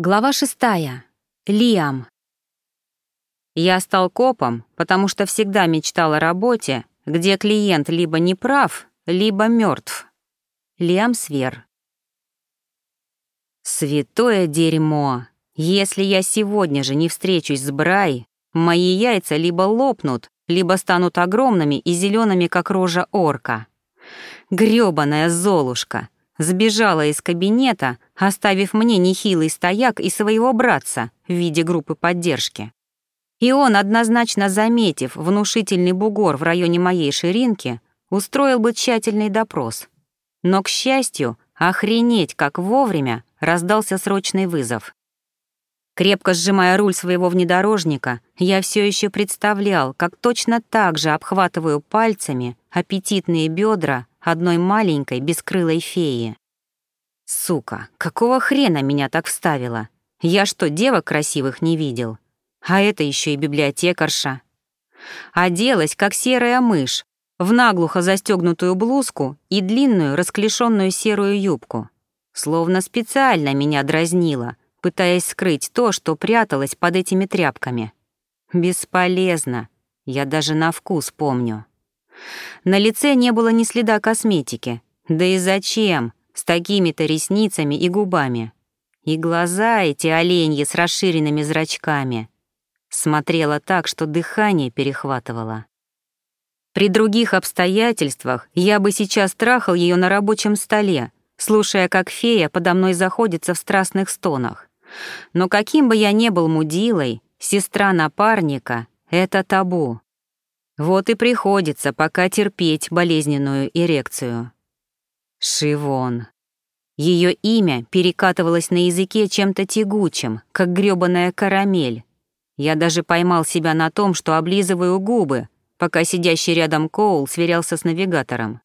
Глава шестая. Лиам. Я стал копом, потому что всегда мечтал о работе, где клиент либо не прав, либо мертв. Лиам Свер. Святое дерьмо. Если я сегодня же не встречусь с Брай, мои яйца либо лопнут, либо станут огромными и зелеными, как рожа орка. Грёбаная Золушка сбежала из кабинета, оставив мне нехилый стояк и своего братца в виде группы поддержки. И он, однозначно заметив внушительный бугор в районе моей ширинки, устроил бы тщательный допрос. Но, к счастью, охренеть, как вовремя, раздался срочный вызов. Крепко сжимая руль своего внедорожника, я все еще представлял, как точно так же обхватываю пальцами аппетитные бедра одной маленькой бескрылой феи. Сука, какого хрена меня так вставила? Я что, девок красивых не видел? А это еще и библиотекарша. Оделась, как серая мышь, в наглухо застегнутую блузку и длинную расклешенную серую юбку. Словно специально меня дразнила, пытаясь скрыть то, что пряталось под этими тряпками. Бесполезно. Я даже на вкус помню. На лице не было ни следа косметики. Да и зачем? с такими-то ресницами и губами. И глаза эти оленьи с расширенными зрачками. Смотрела так, что дыхание перехватывало. При других обстоятельствах я бы сейчас трахал ее на рабочем столе, слушая, как фея подо мной заходится в страстных стонах. Но каким бы я ни был мудилой, сестра напарника — это табу. Вот и приходится пока терпеть болезненную эрекцию. Шивон. Ее имя перекатывалось на языке чем-то тягучим, как грёбаная карамель. Я даже поймал себя на том, что облизываю губы, пока сидящий рядом Коул сверялся с навигатором.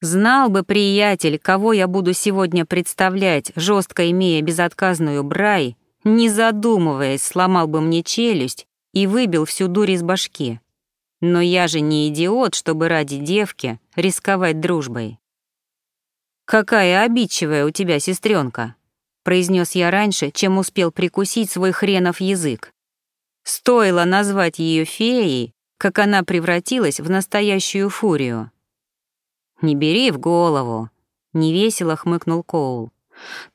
Знал бы приятель, кого я буду сегодня представлять, жестко имея безотказную брай, не задумываясь, сломал бы мне челюсть и выбил всю дурь из башки. Но я же не идиот, чтобы ради девки рисковать дружбой. «Какая обидчивая у тебя сестренка, произнес я раньше, чем успел прикусить свой хренов язык. Стоило назвать ее феей, как она превратилась в настоящую фурию. «Не бери в голову», — невесело хмыкнул Коул.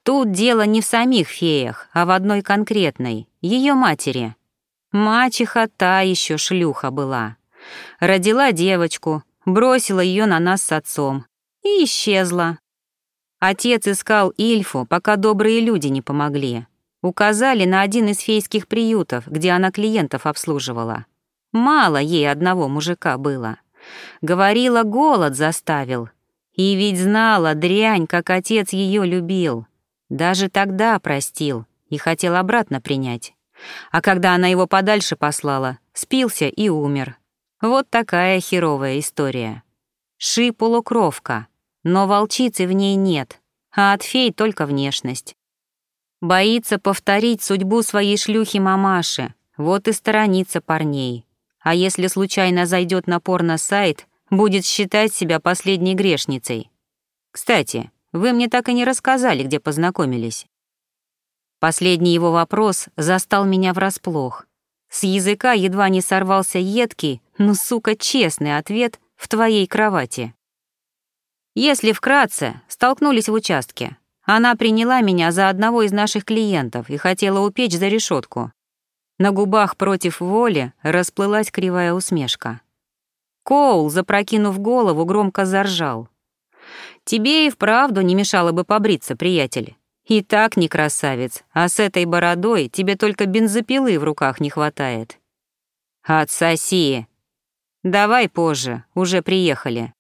«Тут дело не в самих феях, а в одной конкретной, ее матери. Мачеха та еще шлюха была. Родила девочку, бросила ее на нас с отцом и исчезла. Отец искал Ильфу, пока добрые люди не помогли. Указали на один из фейских приютов, где она клиентов обслуживала. Мало ей одного мужика было. Говорила, голод заставил. И ведь знала, дрянь, как отец ее любил. Даже тогда простил и хотел обратно принять. А когда она его подальше послала, спился и умер. Вот такая херовая история. Ши полукровка — но волчицы в ней нет, а от фей только внешность. Боится повторить судьбу своей шлюхи-мамаши, вот и сторонится парней. А если случайно зайдет на порно-сайт, будет считать себя последней грешницей. Кстати, вы мне так и не рассказали, где познакомились. Последний его вопрос застал меня врасплох. С языка едва не сорвался едкий, ну, сука, честный ответ в твоей кровати. Если вкратце, столкнулись в участке. Она приняла меня за одного из наших клиентов и хотела упечь за решетку. На губах против воли расплылась кривая усмешка. Коул, запрокинув голову, громко заржал. «Тебе и вправду не мешало бы побриться, приятель. И так не красавец, а с этой бородой тебе только бензопилы в руках не хватает». «Отсоси!» «Давай позже, уже приехали».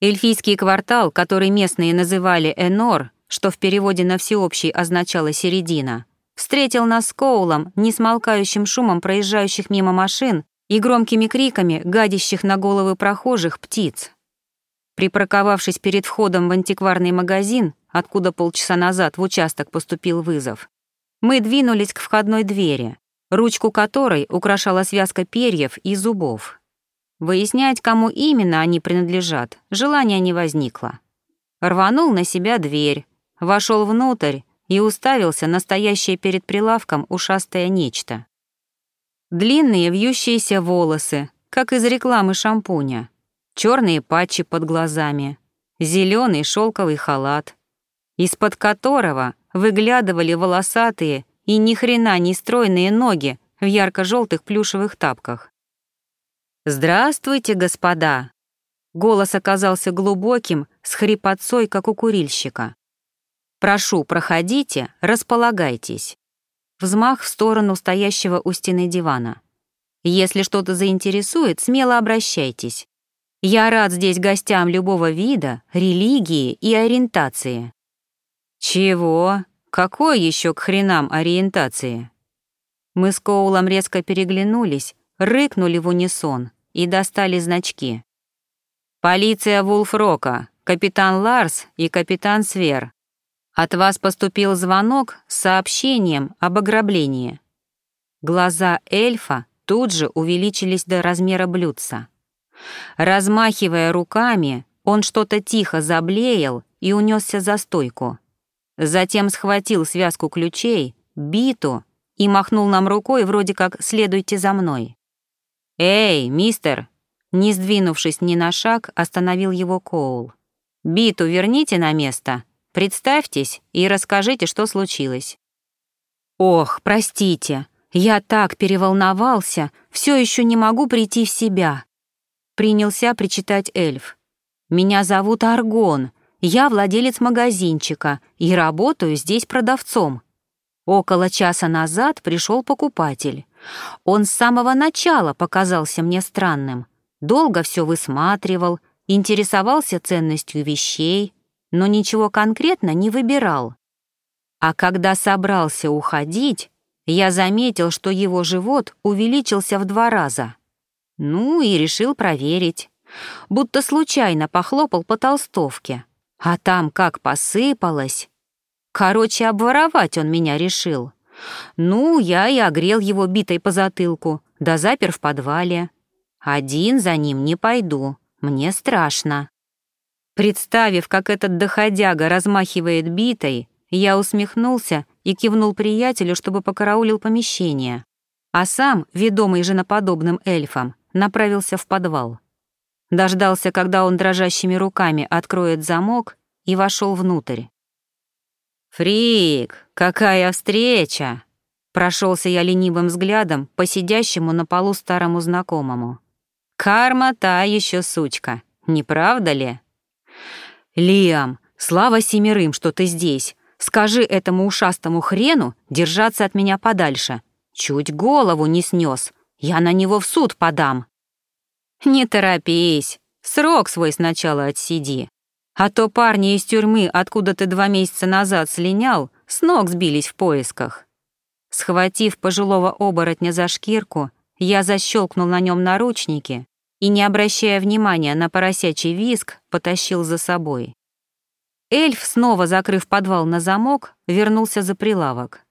Эльфийский квартал, который местные называли Энор, что в переводе на всеобщий означало «середина», встретил нас с Коулом, несмолкающим шумом проезжающих мимо машин и громкими криками гадящих на головы прохожих птиц. Припарковавшись перед входом в антикварный магазин, откуда полчаса назад в участок поступил вызов, мы двинулись к входной двери, ручку которой украшала связка перьев и зубов. Выяснять, кому именно они принадлежат, желания не возникло. Рванул на себя дверь, вошел внутрь, и уставился на перед прилавком ушастое нечто. Длинные вьющиеся волосы, как из рекламы шампуня, черные патчи под глазами, зеленый шелковый халат, из-под которого выглядывали волосатые и ни хрена не стройные ноги в ярко-желтых плюшевых тапках. «Здравствуйте, господа!» Голос оказался глубоким, с хрипотцой, как у курильщика. «Прошу, проходите, располагайтесь». Взмах в сторону стоящего у стены дивана. «Если что-то заинтересует, смело обращайтесь. Я рад здесь гостям любого вида, религии и ориентации». «Чего? Какой еще к хренам ориентации?» Мы с Коулом резко переглянулись, рыкнули в унисон и достали значки. «Полиция Вулфрока, капитан Ларс и капитан Свер. От вас поступил звонок с сообщением об ограблении». Глаза эльфа тут же увеличились до размера блюдца. Размахивая руками, он что-то тихо заблеял и унесся за стойку. Затем схватил связку ключей, биту и махнул нам рукой вроде как «следуйте за мной». «Эй, мистер!» Не сдвинувшись ни на шаг, остановил его Коул. «Биту верните на место, представьтесь и расскажите, что случилось». «Ох, простите, я так переволновался, все еще не могу прийти в себя», принялся причитать эльф. «Меня зовут Аргон, я владелец магазинчика и работаю здесь продавцом. Около часа назад пришел покупатель. Он с самого начала показался мне странным. Долго все высматривал, интересовался ценностью вещей, но ничего конкретно не выбирал. А когда собрался уходить, я заметил, что его живот увеличился в два раза. Ну и решил проверить. Будто случайно похлопал по толстовке. А там как посыпалось. Короче, обворовать он меня решил. Ну, я и огрел его битой по затылку, да запер в подвале. Один за ним не пойду, мне страшно. Представив, как этот доходяга размахивает битой, я усмехнулся и кивнул приятелю, чтобы покараулил помещение, а сам, ведомый женоподобным эльфом, направился в подвал. Дождался, когда он дрожащими руками откроет замок, и вошел внутрь. «Фрик, какая встреча!» Прошелся я ленивым взглядом по сидящему на полу старому знакомому. «Карма та еще сучка, не правда ли?» «Лиам, слава семерым, что ты здесь. Скажи этому ушастому хрену держаться от меня подальше. Чуть голову не снес. Я на него в суд подам». «Не торопись, срок свой сначала отсиди. А то парни из тюрьмы, откуда ты два месяца назад слинял, с ног сбились в поисках. Схватив пожилого оборотня за шкирку, я защелкнул на нем наручники и, не обращая внимания на поросячий виск, потащил за собой. Эльф, снова закрыв подвал на замок, вернулся за прилавок.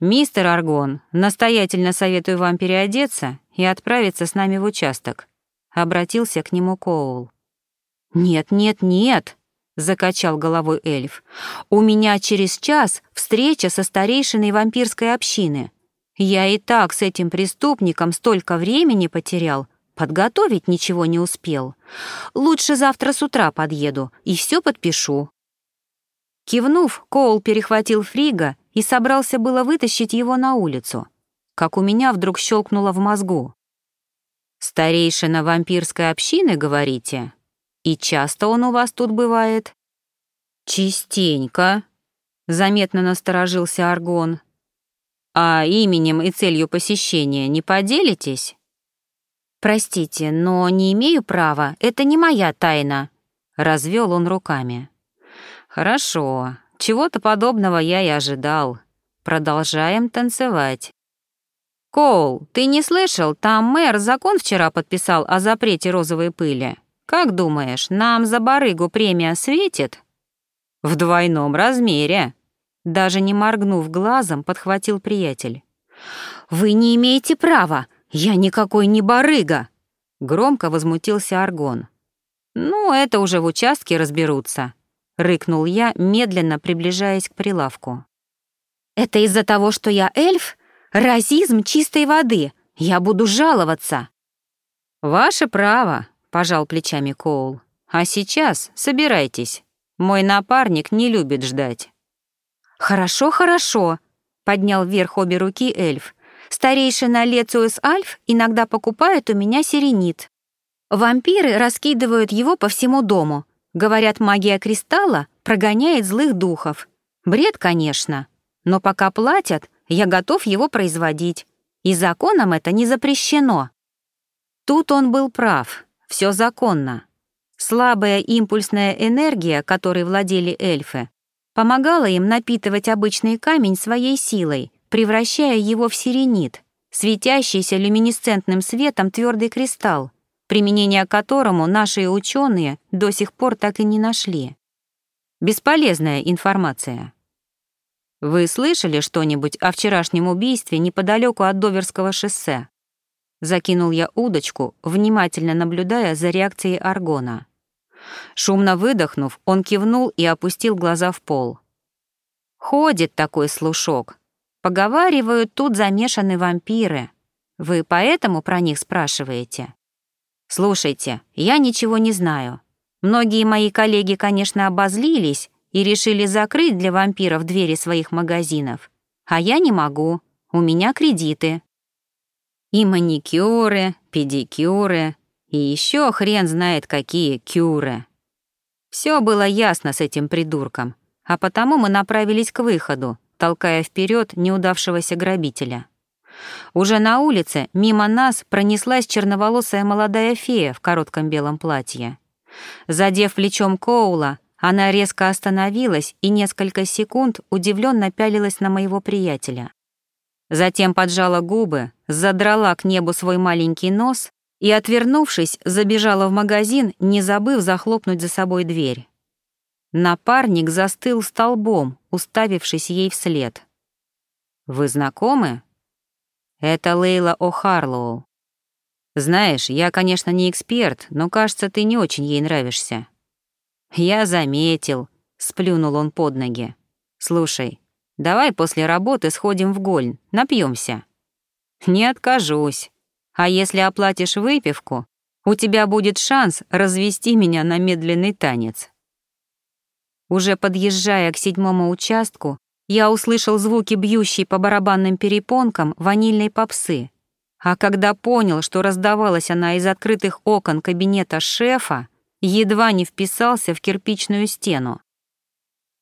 «Мистер Аргон, настоятельно советую вам переодеться и отправиться с нами в участок», — обратился к нему Коул. «Нет, нет, нет», — закачал головой эльф. «У меня через час встреча со старейшиной вампирской общины. Я и так с этим преступником столько времени потерял, подготовить ничего не успел. Лучше завтра с утра подъеду и все подпишу». Кивнув, Коул перехватил Фрига и собрался было вытащить его на улицу, как у меня вдруг щелкнуло в мозгу. «Старейшина вампирской общины, говорите?» И часто он у вас тут бывает? Частенько, заметно насторожился Аргон. А именем и целью посещения не поделитесь? Простите, но не имею права, это не моя тайна, развел он руками. Хорошо, чего-то подобного я и ожидал. Продолжаем танцевать. Коул, ты не слышал, там мэр закон вчера подписал о запрете розовой пыли. Как думаешь, нам за барыгу премия светит? В двойном размере. Даже не моргнув глазом, подхватил приятель. Вы не имеете права. Я никакой не барыга. Громко возмутился Аргон. Ну, это уже в участке разберутся. — рыкнул я, медленно приближаясь к прилавку. «Это из-за того, что я эльф? Разизм чистой воды. Я буду жаловаться». «Ваше право», — пожал плечами Коул. «А сейчас собирайтесь. Мой напарник не любит ждать». «Хорошо, хорошо», — поднял вверх обе руки эльф. «Старейшина Лециус Альф иногда покупает у меня сиренит. Вампиры раскидывают его по всему дому. Говорят, магия кристалла прогоняет злых духов. Бред, конечно. Но пока платят, я готов его производить. И законом это не запрещено». Тут он был прав. Все законно. Слабая импульсная энергия, которой владели эльфы, помогала им напитывать обычный камень своей силой, превращая его в сиренит, светящийся люминесцентным светом твердый кристалл, применение которому наши ученые до сих пор так и не нашли. Бесполезная информация. Вы слышали что-нибудь о вчерашнем убийстве неподалеку от Доверского шоссе? Закинул я удочку, внимательно наблюдая за реакцией Аргона. Шумно выдохнув, он кивнул и опустил глаза в пол. «Ходит такой слушок. Поговаривают, тут замешаны вампиры. Вы поэтому про них спрашиваете?» «Слушайте, я ничего не знаю. Многие мои коллеги, конечно, обозлились и решили закрыть для вампиров двери своих магазинов. А я не могу. У меня кредиты. И маникюры, педикюры, и еще хрен знает какие кюры. Все было ясно с этим придурком, а потому мы направились к выходу, толкая вперед неудавшегося грабителя. Уже на улице мимо нас пронеслась черноволосая молодая фея в коротком белом платье. Задев плечом Коула, она резко остановилась и несколько секунд удивленно пялилась на моего приятеля. Затем поджала губы, задрала к небу свой маленький нос и, отвернувшись, забежала в магазин, не забыв захлопнуть за собой дверь. Напарник застыл столбом, уставившись ей вслед. «Вы знакомы?» «Это Лейла О'Харлоу. Знаешь, я, конечно, не эксперт, но, кажется, ты не очень ей нравишься». «Я заметил», — сплюнул он под ноги. «Слушай, давай после работы сходим в Гольн, напьемся. «Не откажусь», а если оплатишь выпивку, у тебя будет шанс развести меня на медленный танец. Уже подъезжая к седьмому участку, я услышал звуки бьющей по барабанным перепонкам ванильной попсы. А когда понял, что раздавалась она из открытых окон кабинета шефа, едва не вписался в кирпичную стену.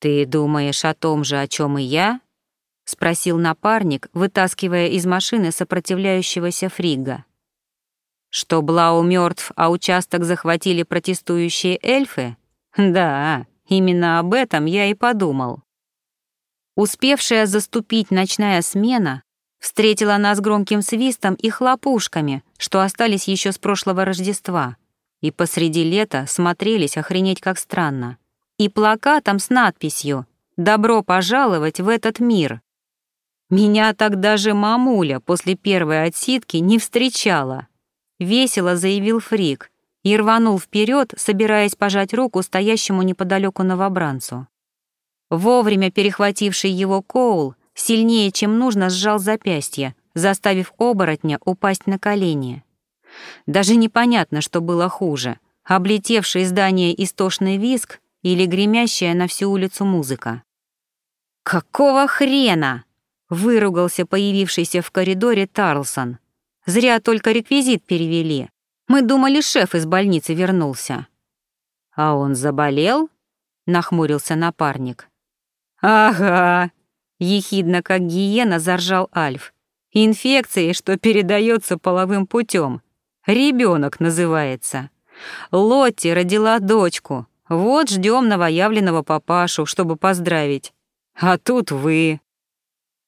«Ты думаешь о том же, о чем и я?» — спросил напарник, вытаскивая из машины сопротивляющегося фрига. «Что Блау мертв, а участок захватили протестующие эльфы? Да, именно об этом я и подумал». Успевшая заступить ночная смена встретила нас громким свистом и хлопушками, что остались еще с прошлого Рождества, и посреди лета смотрелись охренеть как странно, и плакатом с надписью «Добро пожаловать в этот мир». Меня так даже мамуля после первой отсидки не встречала. Весело заявил Фрик и рванул вперед, собираясь пожать руку стоящему неподалеку новобранцу. Вовремя перехвативший его Коул сильнее, чем нужно, сжал запястье, заставив оборотня упасть на колени. Даже непонятно, что было хуже — облетевший здание истошный виск или гремящая на всю улицу музыка. «Какого хрена?» Выругался появившийся в коридоре Тарлсон. Зря только реквизит перевели. Мы думали, шеф из больницы вернулся. А он заболел? Нахмурился напарник. Ага, ехидно как гиена заржал Альф. Инфекции, что передается половым путем. Ребенок называется. Лотти родила дочку. Вот ждем новоявленного папашу, чтобы поздравить. А тут вы.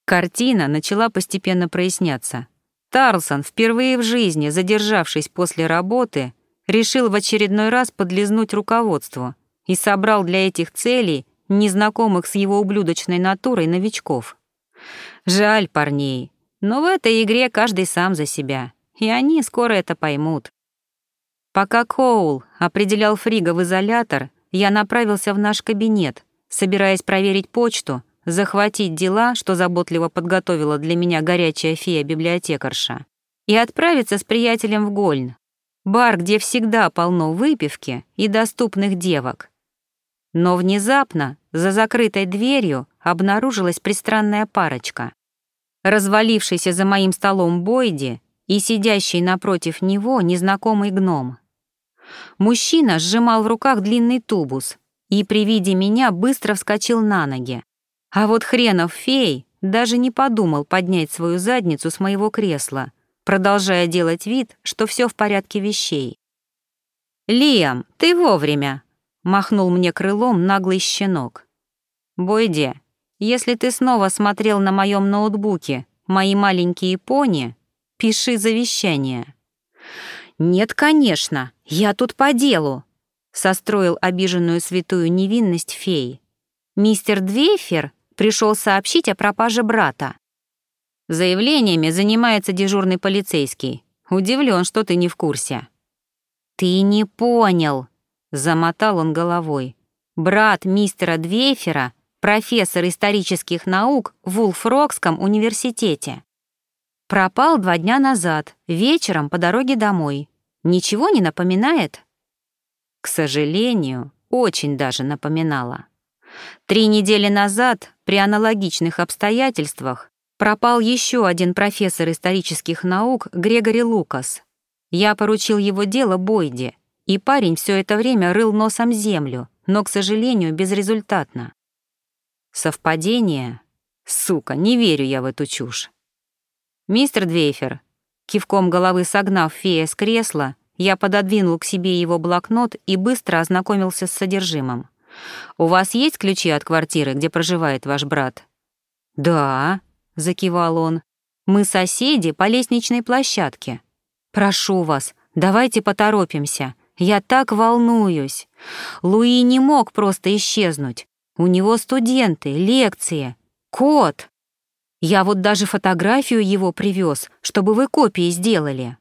Картина начала постепенно проясняться. Тарлсон, впервые в жизни задержавшись после работы, решил в очередной раз подлизнуть руководству и собрал для этих целей незнакомых с его ублюдочной натурой новичков. Жаль парней, но в этой игре каждый сам за себя, и они скоро это поймут. Пока Коул определял Фрига в изолятор, я направился в наш кабинет, собираясь проверить почту, захватить дела, что заботливо подготовила для меня горячая фея-библиотекарша, и отправиться с приятелем в Гольн, бар, где всегда полно выпивки и доступных девок. Но внезапно за закрытой дверью обнаружилась пристранная парочка. Развалившийся за моим столом Бойди и сидящий напротив него незнакомый гном. Мужчина сжимал в руках длинный тубус и при виде меня быстро вскочил на ноги. А вот хренов фей даже не подумал поднять свою задницу с моего кресла, продолжая делать вид, что все в порядке вещей. «Лиам, ты вовремя!» — махнул мне крылом наглый щенок. «Бойде, если ты снова смотрел на моем ноутбуке мои маленькие пони, пиши завещание». «Нет, конечно, я тут по делу», — состроил обиженную святую невинность фей. «Мистер Двейфер пришел сообщить о пропаже брата». Заявлениями занимается дежурный полицейский. Удивлен, что ты не в курсе. Ты не понял, замотал он головой. Брат мистера Двейфера, профессор исторических наук в Улфрокском университете. Пропал два дня назад, вечером по дороге домой. Ничего не напоминает? К сожалению, очень даже напоминала. Три недели назад, при аналогичных обстоятельствах, пропал еще один профессор исторических наук Грегори Лукас. Я поручил его дело Бойде, и парень все это время рыл носом землю, но, к сожалению, безрезультатно. Совпадение? Сука, не верю я в эту чушь. Мистер Двейфер, кивком головы согнав фея с кресла, я пододвинул к себе его блокнот и быстро ознакомился с содержимым. «У вас есть ключи от квартиры, где проживает ваш брат?» «Да», — закивал он. «Мы соседи по лестничной площадке. Прошу вас, давайте поторопимся. Я так волнуюсь. Луи не мог просто исчезнуть. У него студенты, лекции. Кот. Я вот даже фотографию его привез, чтобы вы копии сделали».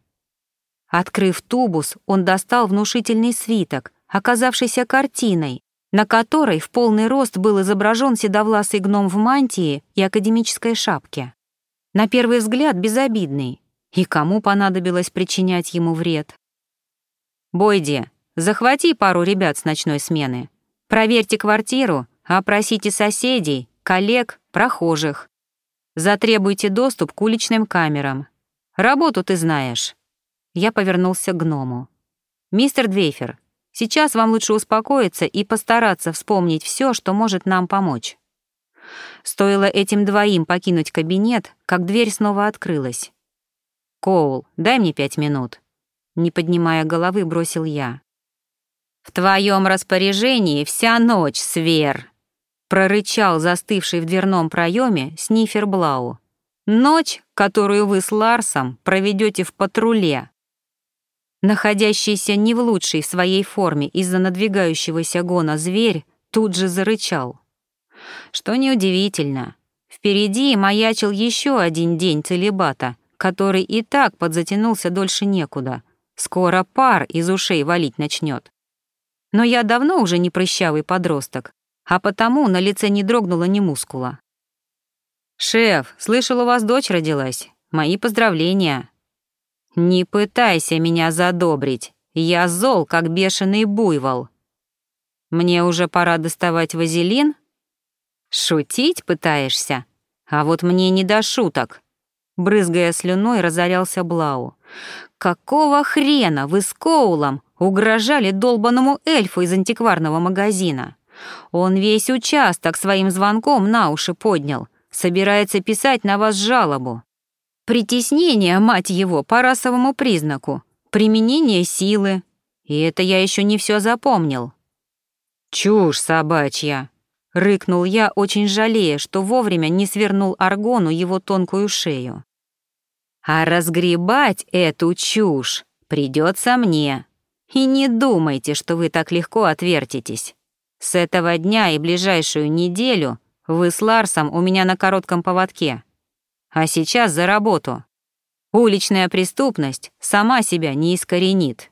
Открыв тубус, он достал внушительный свиток, оказавшийся картиной, на которой в полный рост был изображен седовласый гном в мантии и академической шапке. На первый взгляд безобидный. И кому понадобилось причинять ему вред? «Бойди, захвати пару ребят с ночной смены. Проверьте квартиру, опросите соседей, коллег, прохожих. Затребуйте доступ к уличным камерам. Работу ты знаешь». Я повернулся к гному. «Мистер Двейфер, Сейчас вам лучше успокоиться и постараться вспомнить все, что может нам помочь. Стоило этим двоим покинуть кабинет, как дверь снова открылась. «Коул, дай мне пять минут», — не поднимая головы, бросил я. «В твоем распоряжении вся ночь, Свер», — прорычал застывший в дверном проеме Снифер Блау. «Ночь, которую вы с Ларсом проведете в патруле». Находящийся не в лучшей своей форме из-за надвигающегося гона зверь тут же зарычал. Что неудивительно, впереди маячил еще один день целебата, который и так подзатянулся дольше некуда. Скоро пар из ушей валить начнет. Но я давно уже не прыщавый подросток, а потому на лице не дрогнуло ни мускула. «Шеф, слышал, у вас дочь родилась. Мои поздравления», «Не пытайся меня задобрить, я зол, как бешеный буйвол. Мне уже пора доставать вазелин? Шутить пытаешься? А вот мне не до шуток». Брызгая слюной, разорялся Блау. «Какого хрена вы с Коулом угрожали долбанному эльфу из антикварного магазина? Он весь участок своим звонком на уши поднял, собирается писать на вас жалобу. Притеснение, мать его, по расовому признаку, применение силы. И это я еще не все запомнил. «Чушь собачья!» — рыкнул я, очень жалея, что вовремя не свернул Аргону его тонкую шею. «А разгребать эту чушь придется мне. И не думайте, что вы так легко отвертитесь. С этого дня и ближайшую неделю вы с Ларсом у меня на коротком поводке. А сейчас за работу. Уличная преступность сама себя не искоренит.